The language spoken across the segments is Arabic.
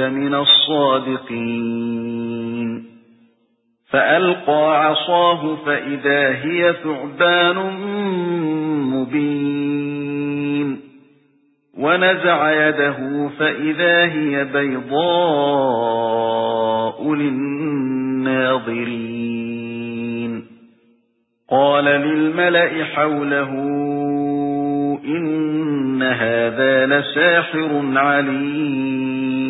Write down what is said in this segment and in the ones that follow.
من الصادقين. فألقى عصاه فإذا هي ثعبان مبين. ونزع يده فإذا هي بيضاء للناظرين. قال للملأ حوله إن هذا لساحر عليم.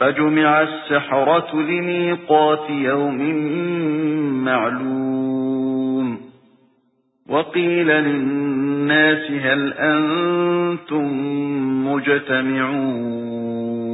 فجمع السحرة لميقات يوم معلوم وقيل للناس هل أنتم مجتمعون